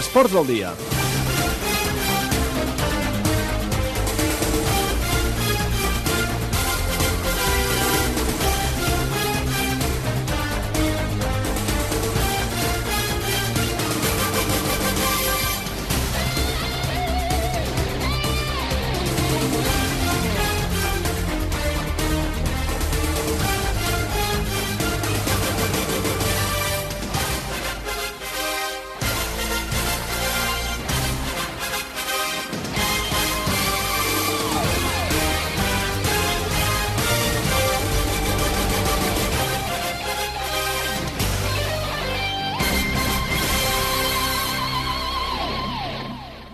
Esports del dia.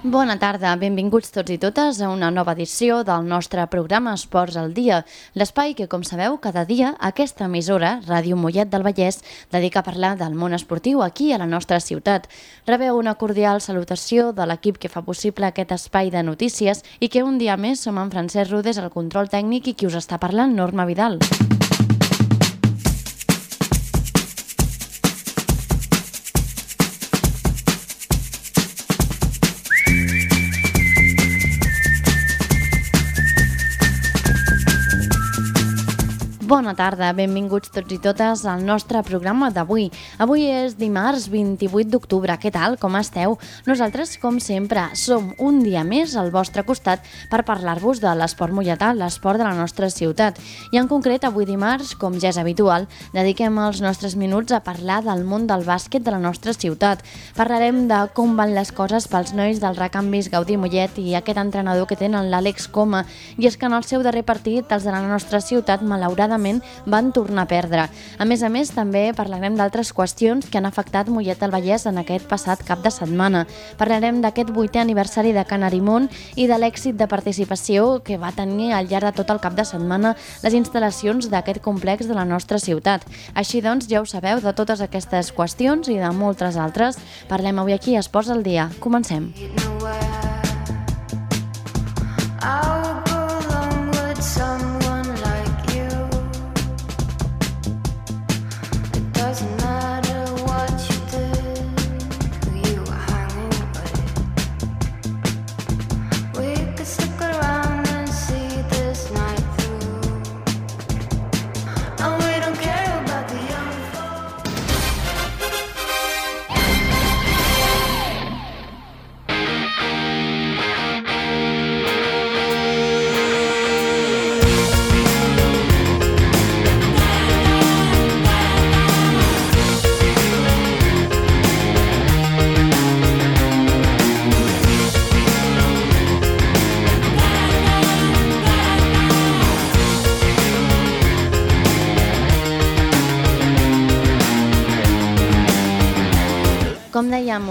Bona tarda, benvinguts tots i totes a una nova edició del nostre programa Esports al Dia, l'espai que, com sabeu, cada dia aquesta emissora, Ràdio Mollet del Vallès, dedica a parlar del món esportiu aquí a la nostra ciutat. Rebeu una cordial salutació de l'equip que fa possible aquest espai de notícies i que un dia més som en Francesc Rudes, el control tècnic i qui us està parlant, Norma Vidal. Bona tarda, benvinguts tots i totes al nostre programa d'avui. Avui és dimarts 28 d'octubre. Què tal? Com esteu? Nosaltres, com sempre, som un dia més al vostre costat per parlar-vos de l'esport mulletà, l'esport de la nostra ciutat. I en concret, avui dimarts, com ja és habitual, dediquem els nostres minuts a parlar del món del bàsquet de la nostra ciutat. Parlarem de com van les coses pels nois del recanvis Gaudí Mollet i aquest entrenador que tenen l'Àlex Coma. I és que en el seu darrer partit, els de la nostra ciutat, malauradament, malauradament van tornar a perdre. A més a més, també parlarem d'altres qüestions que han afectat Mollet del Vallès en aquest passat cap de setmana. Parlarem d'aquest vuitè aniversari de Canarimont i de l'èxit de participació que va tenir al llarg de tot el cap de setmana les instal·lacions d'aquest complex de la nostra ciutat. Així doncs, ja ho sabeu, de totes aquestes qüestions i de moltes altres, parlem avui aquí a Esports al Dia. Comencem. I'll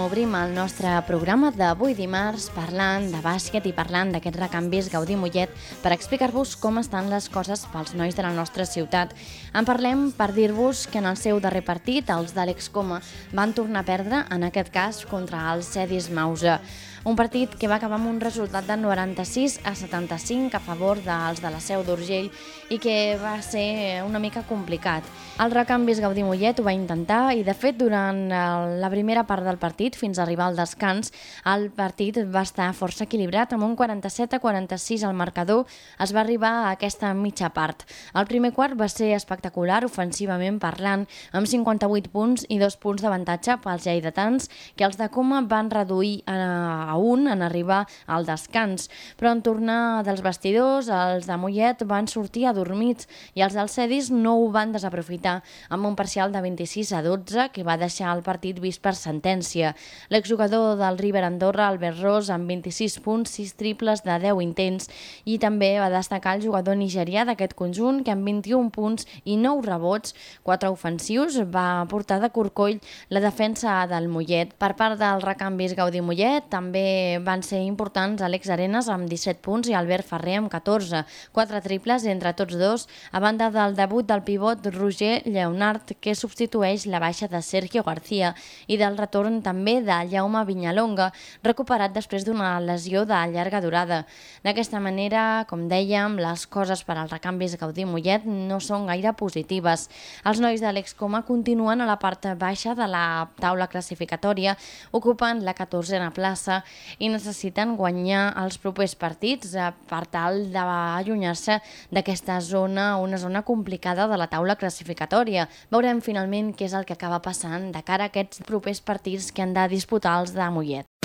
obrim el nostre programa d'avui dimarts parlant de bàsquet i parlant d'aquests recanvis Gaudí Mollet per explicar-vos com estan les coses pels nois de la nostra ciutat. En parlem per dir-vos que en el seu darrer partit els d'Àlex Coma van tornar a perdre, en aquest cas contra el Cedis Mausa. Un partit que va acabar amb un resultat de 96 a 75 a favor dels de la Seu d'Urgell i que va ser una mica complicat. El recanvis Gaudí Mollet ho va intentar i, de fet, durant la primera part del partit, fins a arribar al descans, el partit va estar força equilibrat, amb un 47 a 46 al marcador es va arribar a aquesta mitja part. El primer quart va ser espectacular, ofensivament parlant, amb 58 punts i dos punts d'avantatge pels lleidatans, que els de Coma van reduir a un en arribar al descans, però en tornar dels vestidors, els de Mollet van sortir adormits i els del Cedis no ho van desaprofitar amb un parcial de 26 a 12 que va deixar el partit vist per sentència. L'exjugador del River Andorra, Albert Ros, amb 26 punts, 6 triples de 10 intents i també va destacar el jugador nigerià d'aquest conjunt que amb 21 punts i 9 rebots, 4 ofensius, va portar de corcoll la defensa del Mollet. Per part del recanvis Gaudí Mollet també també van ser importants Àlex Arenas amb 17 punts i Albert Ferrer amb 14. Quatre triples entre tots dos, a banda del debut del pivot Roger Leonard, que substitueix la baixa de Sergio García, i del retorn també de Jaume Vinyalonga, recuperat després d'una lesió de llarga durada. D'aquesta manera, com dèiem, les coses per als recanvis Gaudí-Mollet no són gaire positives. Els nois de l'Excoma continuen a la part baixa de la taula classificatòria, ocupen la 14a plaça i necessiten guanyar els propers partits eh, per tal d'allunyar-se d'aquesta zona, una zona complicada de la taula classificatòria. Veurem finalment què és el que acaba passant de cara a aquests propers partits que han de disputar els de Mollet.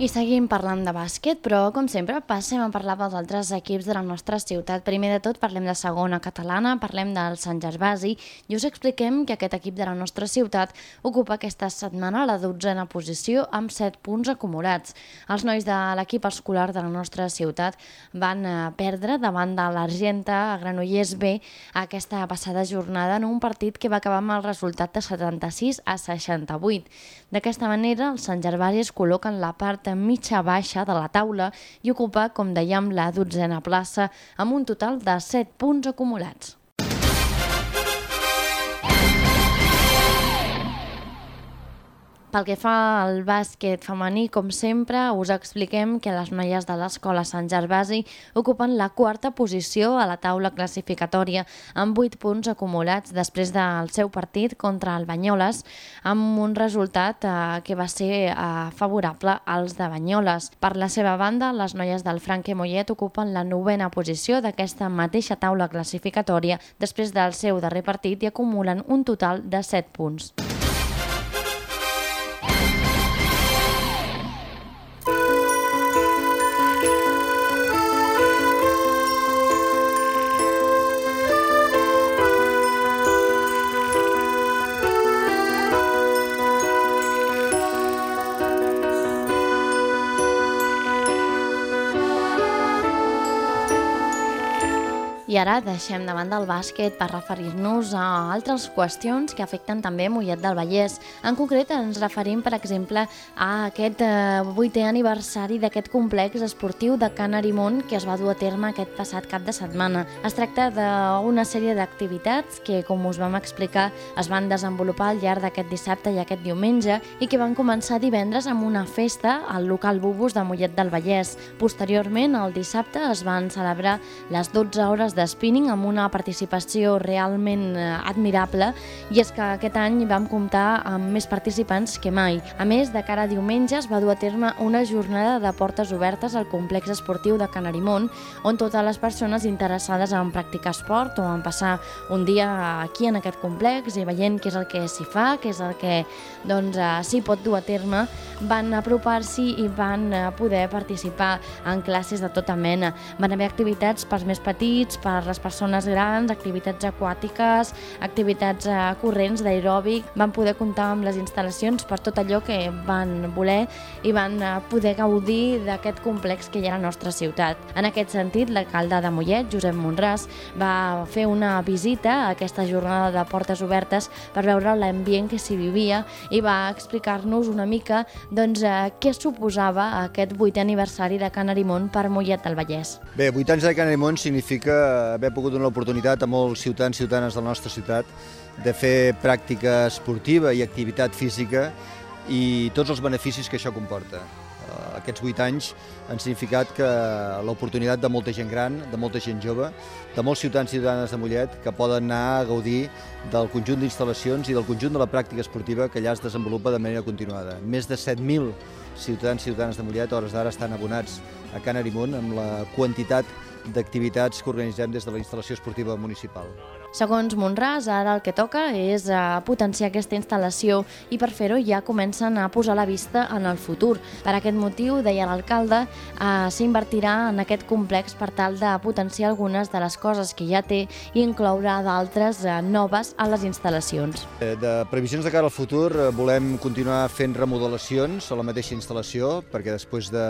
I seguim parlant de bàsquet, però com sempre passem a parlar dels altres equips de la nostra ciutat. Primer de tot parlem de segona catalana, parlem del Sant Gervasi i us expliquem que aquest equip de la nostra ciutat ocupa aquesta setmana la dotzena posició amb 7 punts acumulats. Els nois de l'equip escolar de la nostra ciutat van eh, perdre davant de l'Argenta a Granollers B aquesta passada jornada en un partit que va acabar amb el resultat de 76 a 68. D'aquesta manera, el Sant Gervasi es col·loca en la part mitja baixa de la taula i ocupa, com dèiem, la dotzena plaça amb un total de 7 punts acumulats. Pel que fa al bàsquet femení, com sempre, us expliquem que les noies de l'escola Sant Gervasi ocupen la quarta posició a la taula classificatòria amb 8 punts acumulats després del seu partit contra el Banyoles amb un resultat eh, que va ser eh, favorable als de Banyoles. Per la seva banda, les noies del Franque Mollet ocupen la novena posició d'aquesta mateixa taula classificatòria després del seu darrer partit i acumulen un total de 7 punts. I ara deixem davant del bàsquet per referir-nos a altres qüestions que afecten també Mollet del Vallès. En concret ens referim, per exemple, a aquest eh, vuitè aniversari d'aquest complex esportiu de Can Arimont que es va dur a terme aquest passat cap de setmana. Es tracta d'una sèrie d'activitats que, com us vam explicar, es van desenvolupar al llarg d'aquest dissabte i aquest diumenge i que van començar divendres amb una festa al local Bubus de Mollet del Vallès. Posteriorment, el dissabte, es van celebrar les 12 hores de de spinning amb una participació realment eh, admirable i és que aquest any vam comptar amb més participants que mai. A més, de cara a diumenge es va dur a terme una jornada de portes obertes al complex esportiu de Canarimont on totes les persones interessades en practicar esport o en passar un dia aquí en aquest complex i veient què és el que s'hi fa, què és el que doncs, eh, s'hi pot dur a terme, van apropar-s'hi i van eh, poder participar en classes de tota mena. Van haver activitats pels més petits, per per les persones grans, activitats aquàtiques, activitats eh, corrents d'aeròbic. Van poder comptar amb les instal·lacions per tot allò que van voler i van eh, poder gaudir d'aquest complex que hi ha a la nostra ciutat. En aquest sentit, l'alcalde de Mollet, Josep Monràs, va fer una visita a aquesta jornada de portes obertes per veure l'ambient que s'hi vivia i va explicar-nos una mica doncs, eh, què suposava aquest vuitè aniversari de Can Arimont per Mollet del Vallès. Bé, 8 anys de Can Arimont significa haver pogut donar l'oportunitat a molts ciutadans i ciutadanes de la nostra ciutat de fer pràctica esportiva i activitat física i tots els beneficis que això comporta. Eh, aquests vuit anys han significat que l'oportunitat de molta gent gran, de molta gent jove, de molts ciutadans i ciutadanes de Mollet que poden anar a gaudir del conjunt d'instal·lacions i del conjunt de la pràctica esportiva que allà es desenvolupa de manera continuada. Més de 7.000 ciutadans i ciutadanes de Mollet hores d'ara estan abonats a Can Arimont amb la quantitat d'activitats que organitzem des de la instal·lació esportiva municipal. Segons Monràs, ara el que toca és eh, potenciar aquesta instal·lació i per fer-ho ja comencen a posar la vista en el futur. Per aquest motiu, deia l'alcalde, eh, s'invertirà en aquest complex per tal de potenciar algunes de les coses que ja té i incloure d'altres eh, noves a les instal·lacions. De previsions de cara al futur volem continuar fent remodelacions a la mateixa instal·lació perquè després de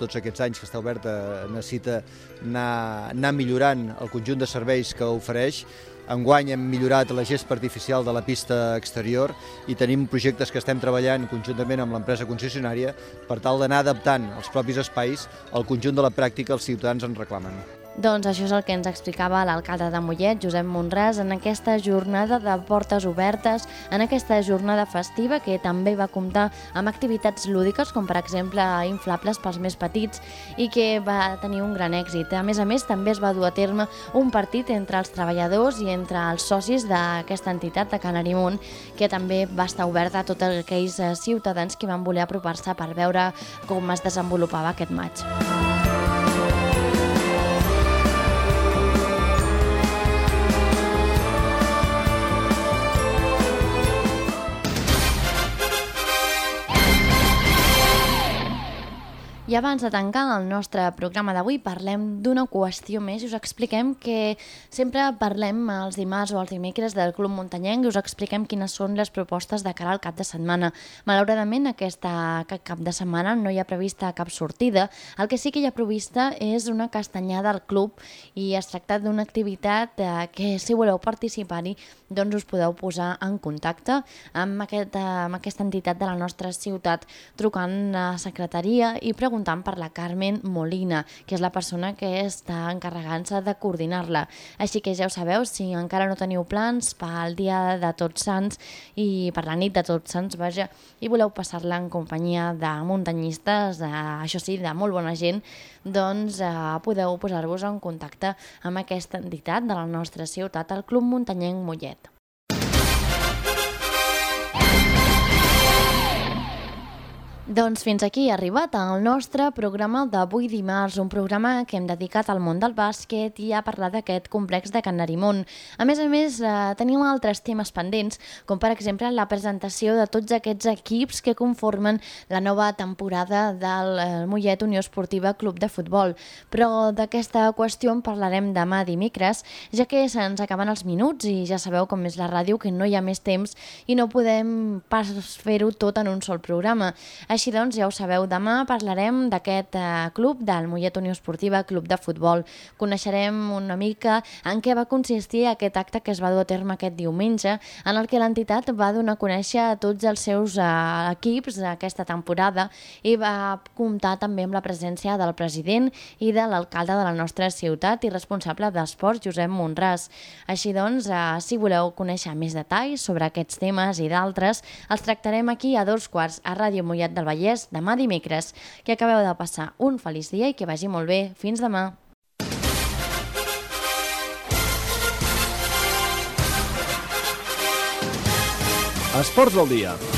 tots aquests anys que està oberta necessita anar, anar millorant el conjunt de serveis que ofereix Enguany hem millorat la gespa artificial de la pista exterior i tenim projectes que estem treballant conjuntament amb l'empresa concessionària per tal d'anar adaptant els propis espais al conjunt de la pràctica que els ciutadans en reclamen. Doncs això és el que ens explicava l'alcalde de Mollet, Josep Monràs, en aquesta jornada de portes obertes, en aquesta jornada festiva que també va comptar amb activitats lúdiques, com per exemple inflables pels més petits, i que va tenir un gran èxit. A més a més, també es va dur a terme un partit entre els treballadors i entre els socis d'aquesta entitat de Canarimunt, que també va estar oberta a tots aquells eh, ciutadans que van voler apropar-se per veure com es desenvolupava aquest maig. I abans de tancar el nostre programa d'avui parlem d'una qüestió més i us expliquem que sempre parlem els dimarts o els dimecres del Club Muntanyenc i us expliquem quines són les propostes de cara al cap de setmana. Malauradament aquesta aquest cap de setmana no hi ha prevista cap sortida, el que sí que hi ha prevista és una castanyada al club i es tracta d'una activitat eh, que si voleu participar-hi doncs us podeu posar en contacte amb, aquest, amb aquesta entitat de la nostra ciutat trucant a secretaria i preguntant preguntant per la Carmen Molina, que és la persona que està encarregant-se de coordinar-la. Així que ja ho sabeu, si encara no teniu plans pel dia de Tots Sants i per la nit de Tots Sants, vaja, i voleu passar-la en companyia de muntanyistes, de, això sí, de molt bona gent, doncs eh, podeu posar-vos en contacte amb aquesta entitat de la nostra ciutat, el Club Muntanyenc Mollet. Doncs fins aquí ha arribat el nostre programa d'avui dimarts, un programa que hem dedicat al món del bàsquet i a parlar d'aquest complex de Can Narimon. A més a més, eh, tenim altres temes pendents, com per exemple la presentació de tots aquests equips que conformen la nova temporada del eh, Mollet Unió Esportiva Club de Futbol. Però d'aquesta qüestió en parlarem demà dimecres, ja que se'ns acaben els minuts i ja sabeu com és la ràdio, que no hi ha més temps i no podem pas fer-ho tot en un sol programa. Així doncs, ja ho sabeu, demà parlarem d'aquest eh, club, del Mollet Unió Esportiva Club de Futbol. Coneixerem una mica en què va consistir aquest acte que es va dur a terme aquest diumenge, en el que l'entitat va donar a conèixer a tots els seus eh, equips aquesta temporada i va comptar també amb la presència del president i de l'alcalde de la nostra ciutat i responsable d'esports, Josep Monràs. Així doncs, eh, si voleu conèixer més detalls sobre aquests temes i d'altres, els tractarem aquí a dos quarts a Ràdio Mollet Vallès demà dimecres. Que acabeu de passar un feliç dia i que vagi molt bé. Fins demà. Esports del dia.